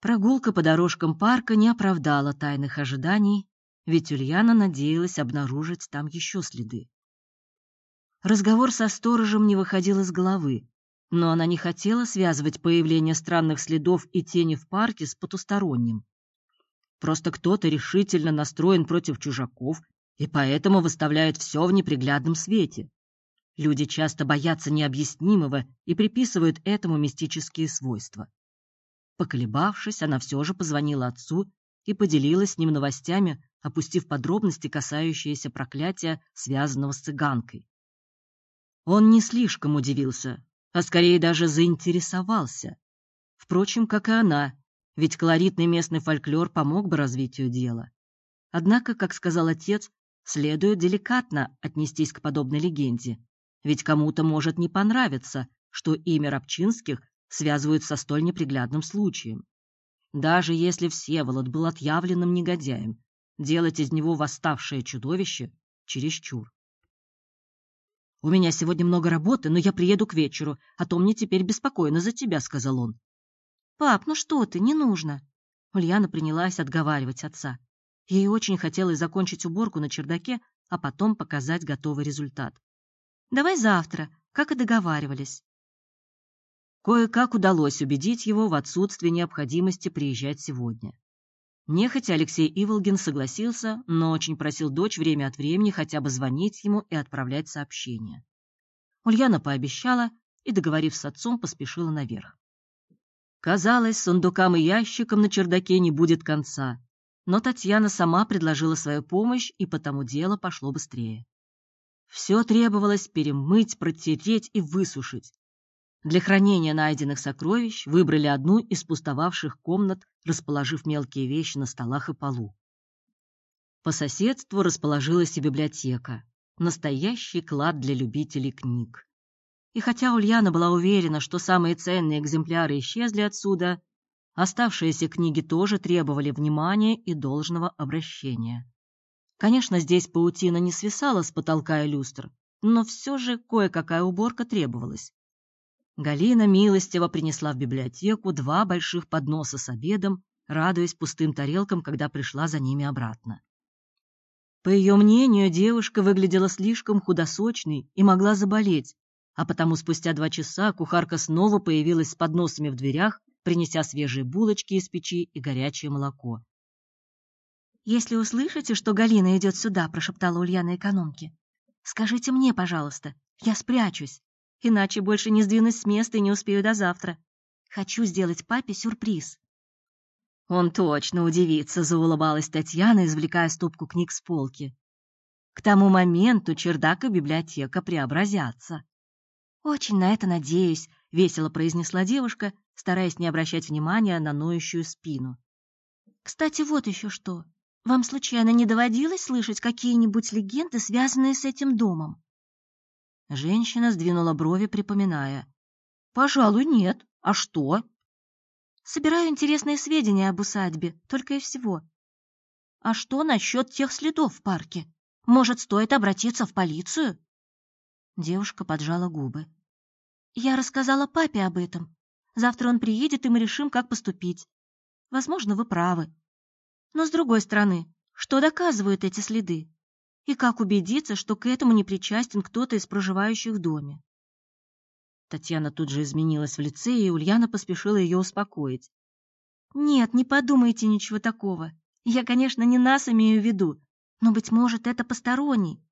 Прогулка по дорожкам парка не оправдала тайных ожиданий, ведь Ульяна надеялась обнаружить там еще следы. Разговор со сторожем не выходил из головы, но она не хотела связывать появление странных следов и тени в парке с потусторонним. Просто кто-то решительно настроен против чужаков и поэтому выставляет все в неприглядном свете. Люди часто боятся необъяснимого и приписывают этому мистические свойства. Поколебавшись, она все же позвонила отцу и поделилась с ним новостями, опустив подробности, касающиеся проклятия, связанного с цыганкой. Он не слишком удивился, а скорее даже заинтересовался. Впрочем, как и она, ведь колоритный местный фольклор помог бы развитию дела. Однако, как сказал отец, следует деликатно отнестись к подобной легенде, ведь кому-то может не понравиться, что имя Рабчинских связывают со столь неприглядным случаем. Даже если Всеволод был отъявленным негодяем, делать из него восставшее чудовище чересчур. «У меня сегодня много работы, но я приеду к вечеру, а то мне теперь беспокойно за тебя», — сказал он. «Пап, ну что ты, не нужно». Ульяна принялась отговаривать отца. Ей очень хотелось закончить уборку на чердаке, а потом показать готовый результат. «Давай завтра, как и договаривались». Кое-как удалось убедить его в отсутствии необходимости приезжать сегодня. Нехотя Алексей Иволгин согласился, но очень просил дочь время от времени хотя бы звонить ему и отправлять сообщения. Ульяна пообещала и, договорив с отцом, поспешила наверх. Казалось, сундукам и ящикам на чердаке не будет конца, но Татьяна сама предложила свою помощь, и потому дело пошло быстрее. Все требовалось перемыть, протереть и высушить, для хранения найденных сокровищ выбрали одну из пустовавших комнат, расположив мелкие вещи на столах и полу. По соседству расположилась и библиотека, настоящий клад для любителей книг. И хотя Ульяна была уверена, что самые ценные экземпляры исчезли отсюда, оставшиеся книги тоже требовали внимания и должного обращения. Конечно, здесь паутина не свисала с потолка и люстр, но все же кое-какая уборка требовалась. Галина милостиво принесла в библиотеку два больших подноса с обедом, радуясь пустым тарелкам, когда пришла за ними обратно. По ее мнению, девушка выглядела слишком худосочной и могла заболеть, а потому спустя два часа кухарка снова появилась с подносами в дверях, принеся свежие булочки из печи и горячее молоко. «Если услышите, что Галина идет сюда», — прошептала Ульяна экономке, — «скажите мне, пожалуйста, я спрячусь» иначе больше не сдвинусь с места и не успею до завтра. Хочу сделать папе сюрприз». Он точно удивится, заулыбалась Татьяна, извлекая стопку книг с полки. К тому моменту чердак и библиотека преобразятся. «Очень на это надеюсь», — весело произнесла девушка, стараясь не обращать внимания на ноющую спину. «Кстати, вот еще что. Вам случайно не доводилось слышать какие-нибудь легенды, связанные с этим домом?» Женщина сдвинула брови, припоминая. «Пожалуй, нет. А что?» «Собираю интересные сведения об усадьбе, только и всего». «А что насчет тех следов в парке? Может, стоит обратиться в полицию?» Девушка поджала губы. «Я рассказала папе об этом. Завтра он приедет, и мы решим, как поступить. Возможно, вы правы. Но, с другой стороны, что доказывают эти следы? И как убедиться, что к этому не причастен кто-то из проживающих в доме? Татьяна тут же изменилась в лице, и Ульяна поспешила ее успокоить. «Нет, не подумайте ничего такого. Я, конечно, не нас имею в виду, но, быть может, это посторонний.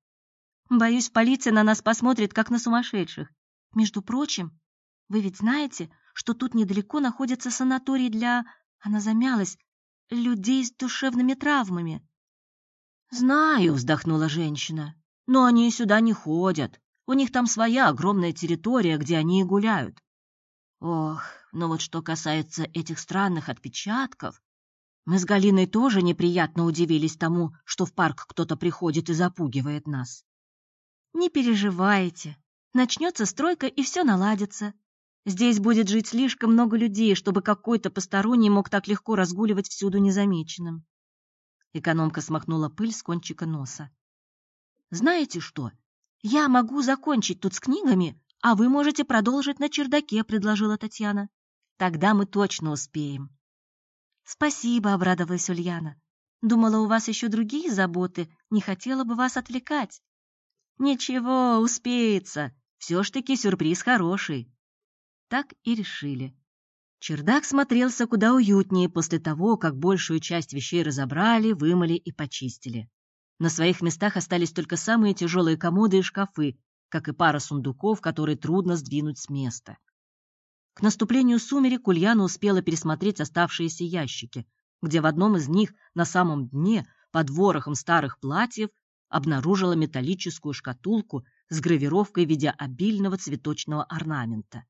Боюсь, полиция на нас посмотрит, как на сумасшедших. Между прочим, вы ведь знаете, что тут недалеко находится санаторий для...» Она замялась. «Людей с душевными травмами. «Знаю», — вздохнула женщина, — «но они сюда не ходят. У них там своя огромная территория, где они и гуляют». Ох, но вот что касается этих странных отпечатков, мы с Галиной тоже неприятно удивились тому, что в парк кто-то приходит и запугивает нас. Не переживайте, начнется стройка и все наладится. Здесь будет жить слишком много людей, чтобы какой-то посторонний мог так легко разгуливать всюду незамеченным. Экономка смахнула пыль с кончика носа. «Знаете что? Я могу закончить тут с книгами, а вы можете продолжить на чердаке», — предложила Татьяна. «Тогда мы точно успеем». Спасибо, обрадовалась Ульяна. Думала, у вас еще другие заботы, не хотела бы вас отвлекать. Ничего, успеется. Все ж таки сюрприз хороший. Так и решили. Чердак смотрелся куда уютнее после того, как большую часть вещей разобрали, вымыли и почистили. На своих местах остались только самые тяжелые комоды и шкафы, как и пара сундуков, которые трудно сдвинуть с места. К наступлению сумерек Ульяна успела пересмотреть оставшиеся ящики, где в одном из них на самом дне, под ворохом старых платьев, обнаружила металлическую шкатулку с гравировкой в виде обильного цветочного орнамента.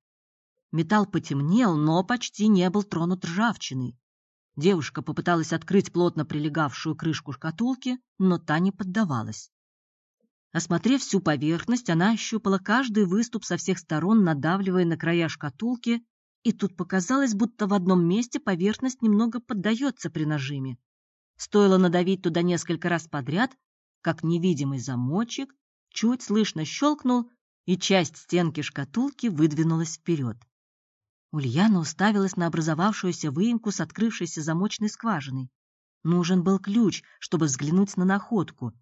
Металл потемнел, но почти не был тронут ржавчиной. Девушка попыталась открыть плотно прилегавшую крышку шкатулки, но та не поддавалась. Осмотрев всю поверхность, она ощупала каждый выступ со всех сторон, надавливая на края шкатулки, и тут показалось, будто в одном месте поверхность немного поддается при нажиме. Стоило надавить туда несколько раз подряд, как невидимый замочек чуть слышно щелкнул, и часть стенки шкатулки выдвинулась вперед. Ульяна уставилась на образовавшуюся выемку с открывшейся замочной скважиной. Нужен был ключ, чтобы взглянуть на находку.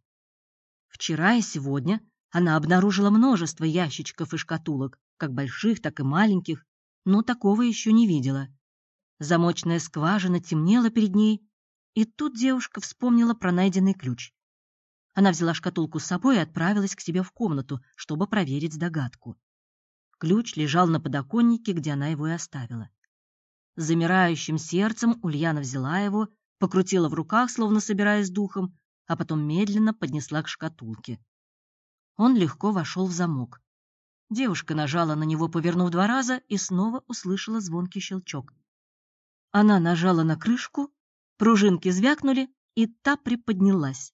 Вчера и сегодня она обнаружила множество ящичков и шкатулок, как больших, так и маленьких, но такого еще не видела. Замочная скважина темнела перед ней, и тут девушка вспомнила про найденный ключ. Она взяла шкатулку с собой и отправилась к себе в комнату, чтобы проверить догадку. Ключ лежал на подоконнике, где она его и оставила. С замирающим сердцем Ульяна взяла его, покрутила в руках, словно собираясь духом, а потом медленно поднесла к шкатулке. Он легко вошел в замок. Девушка нажала на него, повернув два раза, и снова услышала звонкий щелчок. Она нажала на крышку, пружинки звякнули, и та приподнялась.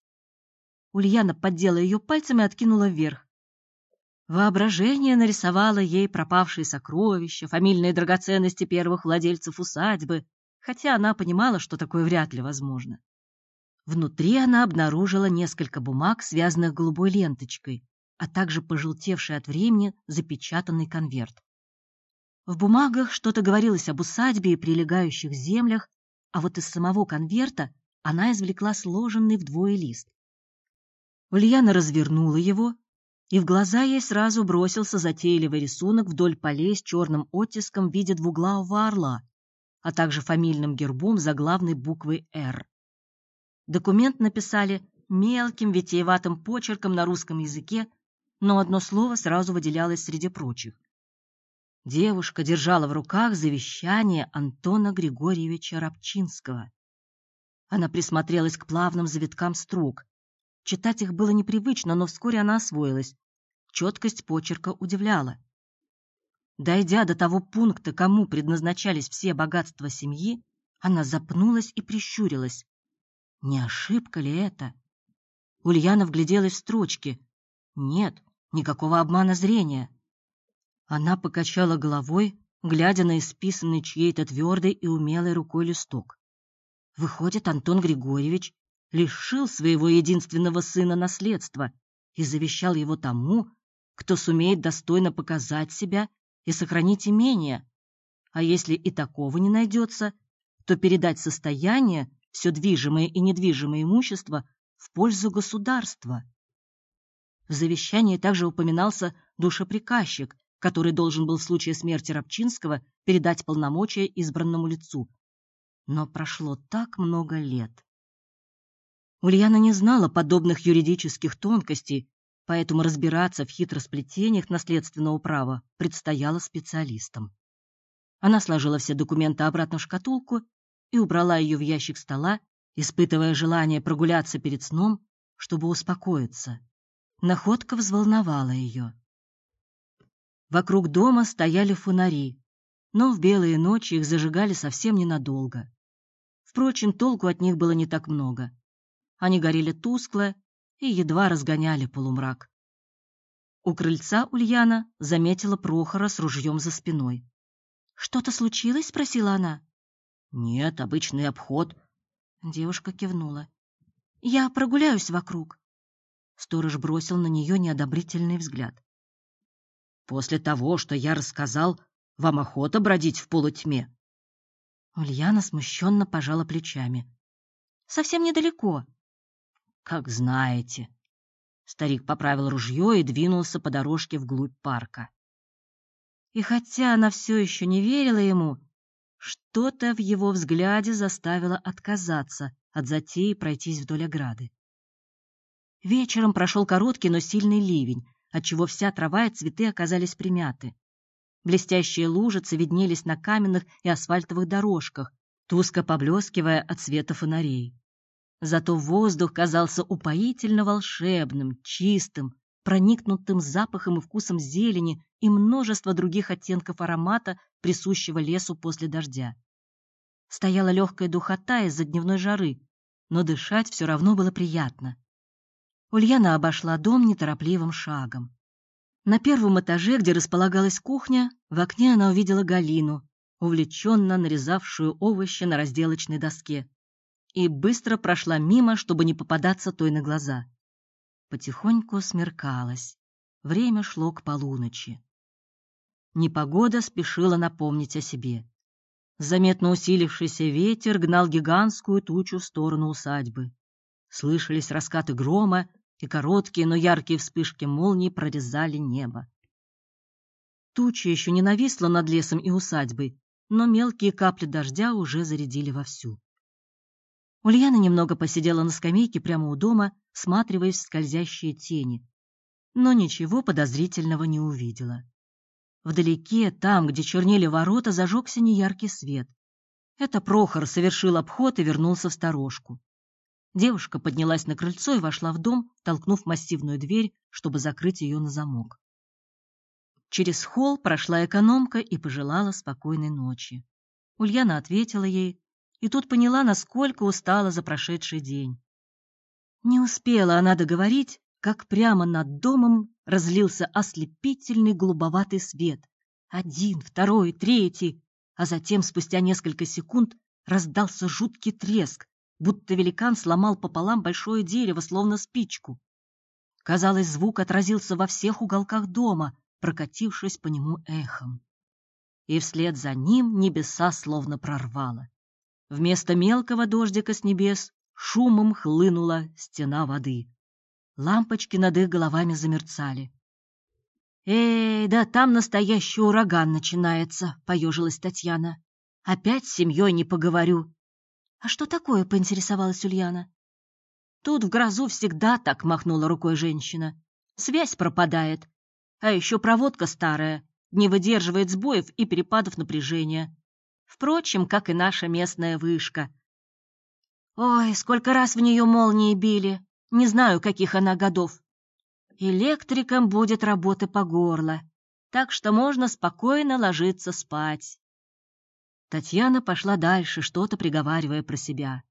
Ульяна поддела ее пальцем и откинула вверх. Воображение нарисовало ей пропавшие сокровища, фамильные драгоценности первых владельцев усадьбы, хотя она понимала, что такое вряд ли возможно. Внутри она обнаружила несколько бумаг, связанных голубой ленточкой, а также пожелтевший от времени запечатанный конверт. В бумагах что-то говорилось об усадьбе и прилегающих землях, а вот из самого конверта она извлекла сложенный вдвое лист. Ульяна развернула его, и в глаза ей сразу бросился затейливый рисунок вдоль полей с черным оттиском в виде двуглавого орла, а также фамильным гербом за главной буквой «Р». Документ написали мелким витиеватым почерком на русском языке, но одно слово сразу выделялось среди прочих. Девушка держала в руках завещание Антона Григорьевича Рабчинского. Она присмотрелась к плавным завиткам строк, Читать их было непривычно, но вскоре она освоилась. Четкость почерка удивляла. Дойдя до того пункта, кому предназначались все богатства семьи, она запнулась и прищурилась. Не ошибка ли это? Ульяна вгляделась в строчки. Нет, никакого обмана зрения. Она покачала головой, глядя на исписанный чьей-то твердой и умелой рукой листок. Выходит, Антон Григорьевич лишил своего единственного сына наследства и завещал его тому, кто сумеет достойно показать себя и сохранить имение. А если и такого не найдется, то передать состояние, все движимое и недвижимое имущество в пользу государства. В завещании также упоминался душеприказчик, который должен был в случае смерти Рабчинского передать полномочия избранному лицу. Но прошло так много лет. Ульяна не знала подобных юридических тонкостей, поэтому разбираться в хитросплетениях наследственного права предстояло специалистам. Она сложила все документы обратно в шкатулку и убрала ее в ящик стола, испытывая желание прогуляться перед сном, чтобы успокоиться. Находка взволновала ее. Вокруг дома стояли фонари, но в белые ночи их зажигали совсем ненадолго. Впрочем, толку от них было не так много. Они горели тускло и едва разгоняли полумрак. У крыльца Ульяна заметила Прохора с ружьем за спиной. «Что-то случилось?» — спросила она. «Нет, обычный обход». Девушка кивнула. «Я прогуляюсь вокруг». Сторож бросил на нее неодобрительный взгляд. «После того, что я рассказал, вам охота бродить в полутьме?» Ульяна смущенно пожала плечами. «Совсем недалеко». «Как знаете». Старик поправил ружье и двинулся по дорожке вглубь парка. И хотя она все еще не верила ему, что-то в его взгляде заставило отказаться от затеи пройтись вдоль ограды. Вечером прошел короткий, но сильный ливень, отчего вся трава и цветы оказались примяты. Блестящие лужицы виднелись на каменных и асфальтовых дорожках, туско поблескивая от света фонарей. Зато воздух казался упоительно волшебным, чистым, проникнутым запахом и вкусом зелени и множества других оттенков аромата, присущего лесу после дождя. Стояла легкая духота из-за дневной жары, но дышать все равно было приятно. Ульяна обошла дом неторопливым шагом. На первом этаже, где располагалась кухня, в окне она увидела Галину, увлеченно нарезавшую овощи на разделочной доске, и быстро прошла мимо, чтобы не попадаться той на глаза. Потихоньку смеркалось. Время шло к полуночи. Непогода спешила напомнить о себе. Заметно усилившийся ветер гнал гигантскую тучу в сторону усадьбы. Слышались раскаты грома и короткие, но яркие вспышки молний прорезали небо. Туча еще не нависла над лесом и усадьбой, но мелкие капли дождя уже зарядили вовсю. Ульяна немного посидела на скамейке прямо у дома, всматриваясь в скользящие тени, но ничего подозрительного не увидела. Вдалеке, там, где чернели ворота, зажегся неяркий свет. Это Прохор совершил обход и вернулся в сторожку. Девушка поднялась на крыльцо и вошла в дом, толкнув массивную дверь, чтобы закрыть ее на замок. Через холл прошла экономка и пожелала спокойной ночи. Ульяна ответила ей, и тут поняла, насколько устала за прошедший день. Не успела она договорить, как прямо над домом разлился ослепительный голубоватый свет. Один, второй, третий, а затем, спустя несколько секунд, раздался жуткий треск, будто великан сломал пополам большое дерево, словно спичку. Казалось, звук отразился во всех уголках дома, прокатившись по нему эхом. И вслед за ним небеса словно прорвало. Вместо мелкого дождика с небес шумом хлынула стена воды. Лампочки над их головами замерцали. «Эй, да там настоящий ураган начинается», — поежилась Татьяна. «Опять с семьей не поговорю. «А что такое?» — поинтересовалась Ульяна. «Тут в грозу всегда так», — махнула рукой женщина. «Связь пропадает. А еще проводка старая, не выдерживает сбоев и перепадов напряжения. Впрочем, как и наша местная вышка. Ой, сколько раз в нее молнии били. Не знаю, каких она годов. Электрикам будет работы по горло, так что можно спокойно ложиться спать. Татьяна пошла дальше, что-то приговаривая про себя.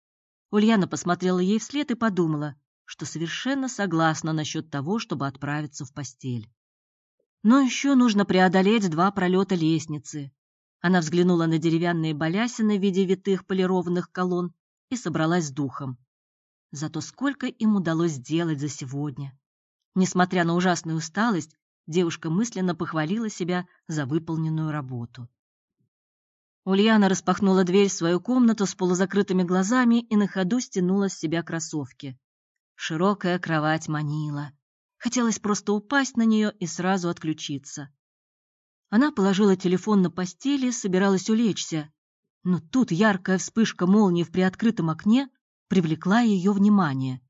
Ульяна посмотрела ей вслед и подумала, что совершенно согласна насчет того, чтобы отправиться в постель. Но еще нужно преодолеть два пролета лестницы. Она взглянула на деревянные балясины в виде витых полированных колонн и собралась с духом. Зато сколько им удалось сделать за сегодня. Несмотря на ужасную усталость, девушка мысленно похвалила себя за выполненную работу. Ульяна распахнула дверь в свою комнату с полузакрытыми глазами и на ходу стянула с себя кроссовки. Широкая кровать манила. Хотелось просто упасть на нее и сразу отключиться. Она положила телефон на постели, собиралась улечься, но тут яркая вспышка молнии в приоткрытом окне привлекла ее внимание.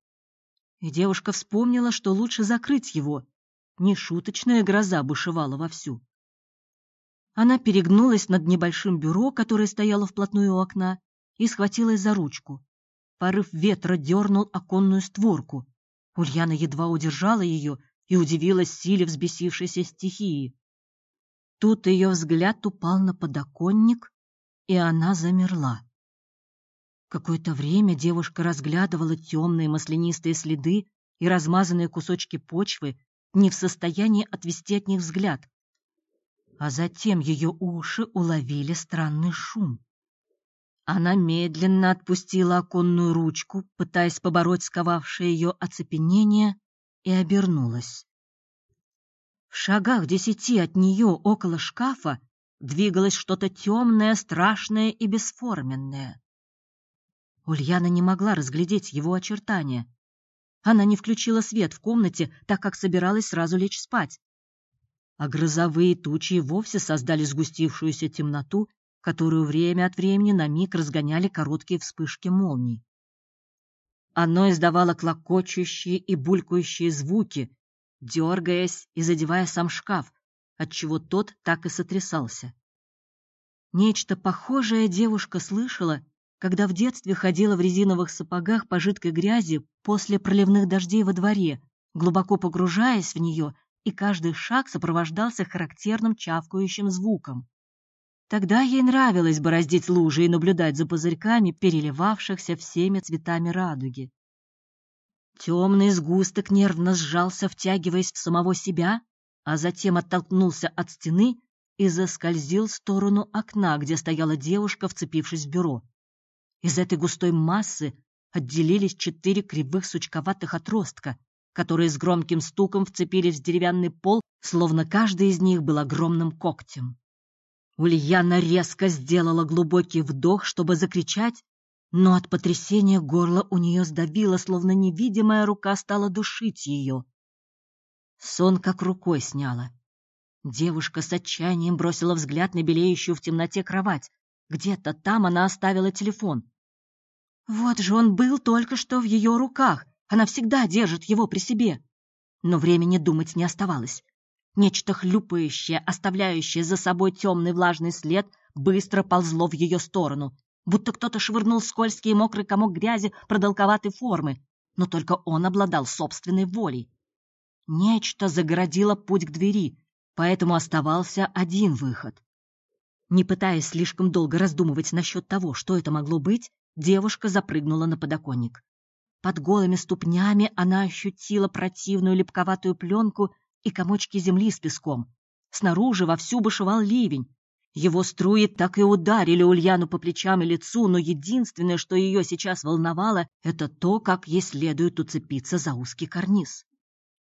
И девушка вспомнила, что лучше закрыть его. Нешуточная гроза бушевала вовсю. Она перегнулась над небольшим бюро, которое стояло вплотную у окна, и схватилась за ручку. Порыв ветра дернул оконную створку. Ульяна едва удержала ее и удивилась силе взбесившейся стихии. Тут ее взгляд упал на подоконник, и она замерла. Какое-то время девушка разглядывала темные маслянистые следы и размазанные кусочки почвы, не в состоянии отвести от них взгляд а затем ее уши уловили странный шум. Она медленно отпустила оконную ручку, пытаясь побороть сковавшее ее оцепенение, и обернулась. В шагах десяти от нее около шкафа двигалось что-то темное, страшное и бесформенное. Ульяна не могла разглядеть его очертания. Она не включила свет в комнате, так как собиралась сразу лечь спать. А грозовые тучи вовсе создали сгустившуюся темноту, которую время от времени на миг разгоняли короткие вспышки молний. Оно издавало клокочущие и булькающие звуки, дергаясь и задевая сам шкаф, отчего тот так и сотрясался. Нечто похожее девушка слышала, когда в детстве ходила в резиновых сапогах по жидкой грязи после проливных дождей во дворе, глубоко погружаясь в нее, и каждый шаг сопровождался характерным чавкающим звуком. Тогда ей нравилось бороздить лужи и наблюдать за пузырьками, переливавшихся всеми цветами радуги. Темный сгусток нервно сжался, втягиваясь в самого себя, а затем оттолкнулся от стены и заскользил в сторону окна, где стояла девушка, вцепившись в бюро. Из этой густой массы отделились четыре кривых сучковатых отростка, которые с громким стуком вцепились в деревянный пол, словно каждый из них был огромным когтем. Ульяна резко сделала глубокий вдох, чтобы закричать, но от потрясения горло у нее сдавило, словно невидимая рука стала душить ее. Сон как рукой сняла. Девушка с отчаянием бросила взгляд на белеющую в темноте кровать. Где-то там она оставила телефон. Вот же он был только что в ее руках. Она всегда держит его при себе. Но времени думать не оставалось. Нечто хлюпающее, оставляющее за собой темный влажный след, быстро ползло в ее сторону, будто кто-то швырнул скользкий и мокрый комок грязи продолговатой формы, но только он обладал собственной волей. Нечто загородило путь к двери, поэтому оставался один выход. Не пытаясь слишком долго раздумывать насчет того, что это могло быть, девушка запрыгнула на подоконник. Под голыми ступнями она ощутила противную липковатую пленку и комочки земли с песком. Снаружи вовсю бушевал ливень. Его струи так и ударили Ульяну по плечам и лицу, но единственное, что ее сейчас волновало, это то, как ей следует уцепиться за узкий карниз.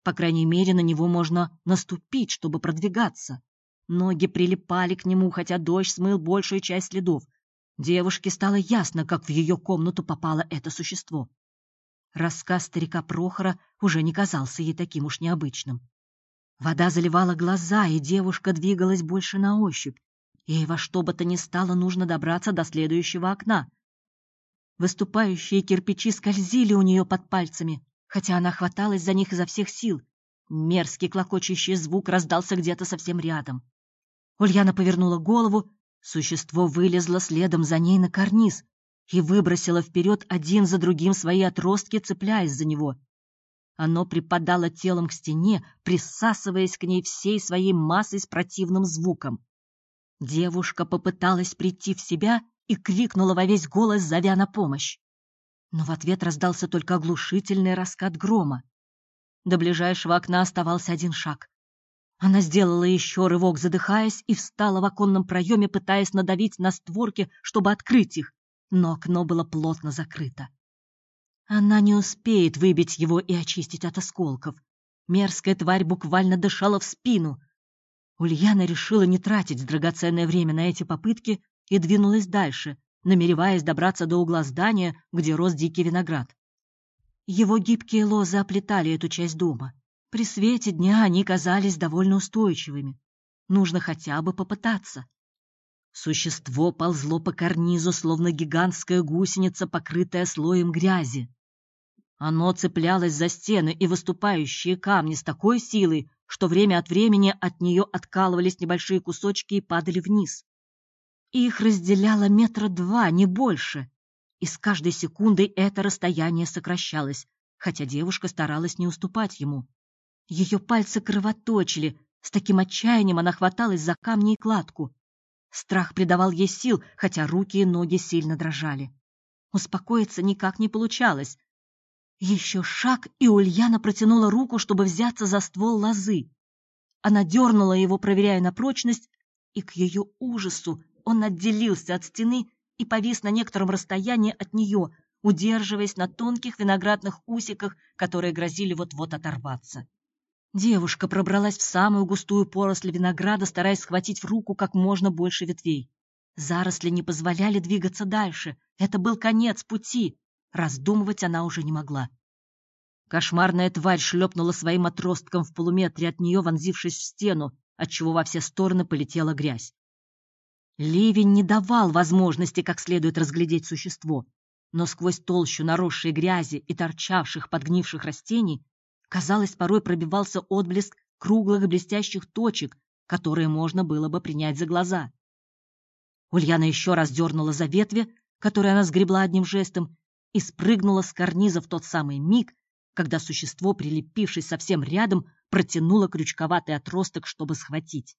По крайней мере, на него можно наступить, чтобы продвигаться. Ноги прилипали к нему, хотя дождь смыл большую часть следов. Девушке стало ясно, как в ее комнату попало это существо. Рассказ старика Прохора уже не казался ей таким уж необычным. Вода заливала глаза, и девушка двигалась больше на ощупь. Ей во что бы то ни стало нужно добраться до следующего окна. Выступающие кирпичи скользили у нее под пальцами хотя она хваталась за них изо всех сил. Мерзкий клокочущий звук раздался где-то совсем рядом. Ульяна повернула голову, существо вылезло следом за ней на карниз и выбросило вперед один за другим свои отростки, цепляясь за него. Оно припадало телом к стене, присасываясь к ней всей своей массой с противным звуком. Девушка попыталась прийти в себя и крикнула во весь голос, зовя на помощь но в ответ раздался только оглушительный раскат грома. До ближайшего окна оставался один шаг. Она сделала еще рывок, задыхаясь, и встала в оконном проеме, пытаясь надавить на створки, чтобы открыть их, но окно было плотно закрыто. Она не успеет выбить его и очистить от осколков. Мерзкая тварь буквально дышала в спину. Ульяна решила не тратить драгоценное время на эти попытки и двинулась дальше, намереваясь добраться до угла здания, где рос дикий виноград. Его гибкие лозы оплетали эту часть дома. При свете дня они казались довольно устойчивыми. Нужно хотя бы попытаться. Существо ползло по карнизу, словно гигантская гусеница, покрытая слоем грязи. Оно цеплялось за стены и выступающие камни с такой силой, что время от времени от нее откалывались небольшие кусочки и падали вниз. Их разделяло метра два, не больше. И с каждой секундой это расстояние сокращалось, хотя девушка старалась не уступать ему. Ее пальцы кровоточили, с таким отчаянием она хваталась за камни и кладку. Страх придавал ей сил, хотя руки и ноги сильно дрожали. Успокоиться никак не получалось. Еще шаг, и Ульяна протянула руку, чтобы взяться за ствол лозы. Она дернула его, проверяя на прочность, и к ее ужасу он отделился от стены и повис на некотором расстоянии от нее, удерживаясь на тонких виноградных усиках, которые грозили вот-вот оторваться. Девушка пробралась в самую густую поросль винограда, стараясь схватить в руку как можно больше ветвей. Заросли не позволяли двигаться дальше. Это был конец пути. Раздумывать она уже не могла. Кошмарная тварь шлепнула своим отростком в полуметре от нее, вонзившись в стену, отчего во все стороны полетела грязь. Ливень не давал возможности как следует разглядеть существо, но сквозь толщу наросшей грязи и торчавших подгнивших растений Казалось, порой пробивался отблеск круглых блестящих точек, которые можно было бы принять за глаза. Ульяна еще раз дернула за ветви, которые она сгребла одним жестом, и спрыгнула с карниза в тот самый миг, когда существо, прилепившись совсем рядом, протянуло крючковатый отросток, чтобы схватить.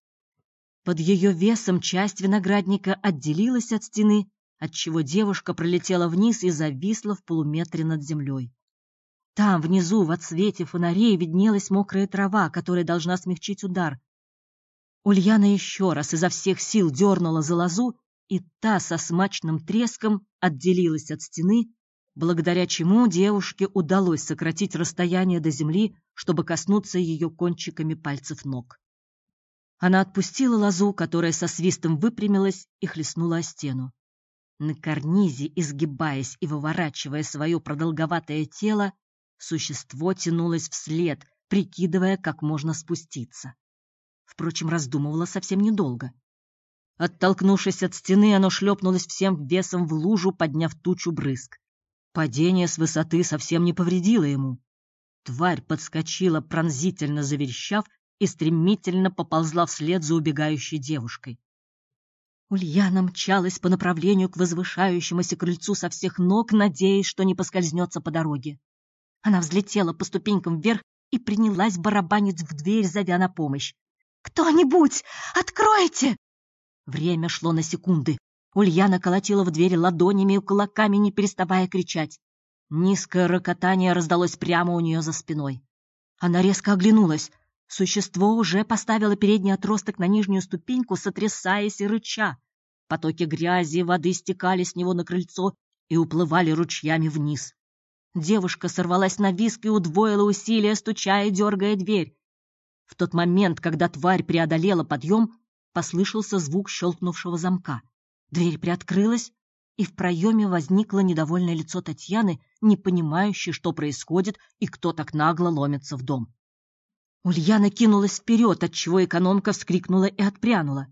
Под ее весом часть виноградника отделилась от стены, отчего девушка пролетела вниз и зависла в полуметре над землей. Там, внизу, в отсвете фонарей, виднелась мокрая трава, которая должна смягчить удар. Ульяна еще раз изо всех сил дернула за лозу, и та со смачным треском отделилась от стены, благодаря чему девушке удалось сократить расстояние до земли, чтобы коснуться ее кончиками пальцев ног. Она отпустила лозу, которая со свистом выпрямилась и хлестнула о стену. На карнизе, изгибаясь и выворачивая свое продолговатое тело, Существо тянулось вслед, прикидывая, как можно спуститься. Впрочем, раздумывало совсем недолго. Оттолкнувшись от стены, оно шлепнулось всем весом в лужу, подняв тучу брызг. Падение с высоты совсем не повредило ему. Тварь подскочила, пронзительно заверещав, и стремительно поползла вслед за убегающей девушкой. Ульяна мчалась по направлению к возвышающемуся крыльцу со всех ног, надеясь, что не поскользнется по дороге. Она взлетела по ступенькам вверх и принялась барабанить в дверь, зовя на помощь. «Кто-нибудь! Откройте!» Время шло на секунды. Ульяна колотила в дверь ладонями и кулаками, не переставая кричать. Низкое рокотание раздалось прямо у нее за спиной. Она резко оглянулась. Существо уже поставило передний отросток на нижнюю ступеньку, сотрясаясь и рыча. Потоки грязи и воды стекали с него на крыльцо и уплывали ручьями вниз. Девушка сорвалась на виск и удвоила усилия, стуча и дергая дверь. В тот момент, когда тварь преодолела подъем, послышался звук щелкнувшего замка. Дверь приоткрылась, и в проеме возникло недовольное лицо Татьяны, не понимающей, что происходит и кто так нагло ломится в дом. Ульяна кинулась вперед, отчего экономка вскрикнула и отпрянула.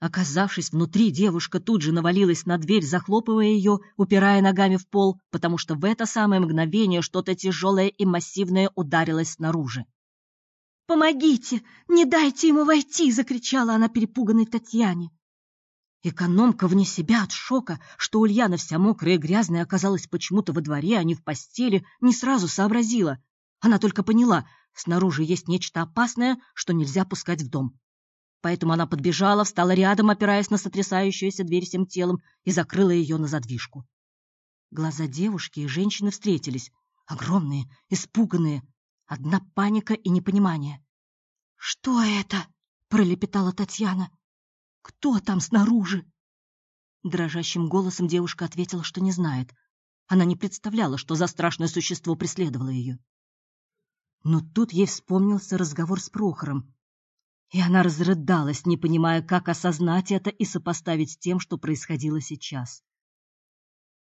Оказавшись внутри, девушка тут же навалилась на дверь, захлопывая ее, упирая ногами в пол, потому что в это самое мгновение что-то тяжелое и массивное ударилось снаружи. «Помогите! Не дайте ему войти!» — закричала она перепуганной Татьяне. Экономка вне себя от шока, что Ульяна вся мокрая и грязная оказалась почему-то во дворе, а не в постели, не сразу сообразила. Она только поняла, снаружи есть нечто опасное, что нельзя пускать в дом. Поэтому она подбежала, встала рядом, опираясь на сотрясающуюся дверь всем телом, и закрыла ее на задвижку. Глаза девушки и женщины встретились, огромные, испуганные, одна паника и непонимание. «Что это?» — пролепетала Татьяна. «Кто там снаружи?» Дрожащим голосом девушка ответила, что не знает. Она не представляла, что за страшное существо преследовало ее. Но тут ей вспомнился разговор с Прохором, и она разрыдалась, не понимая, как осознать это и сопоставить с тем, что происходило сейчас.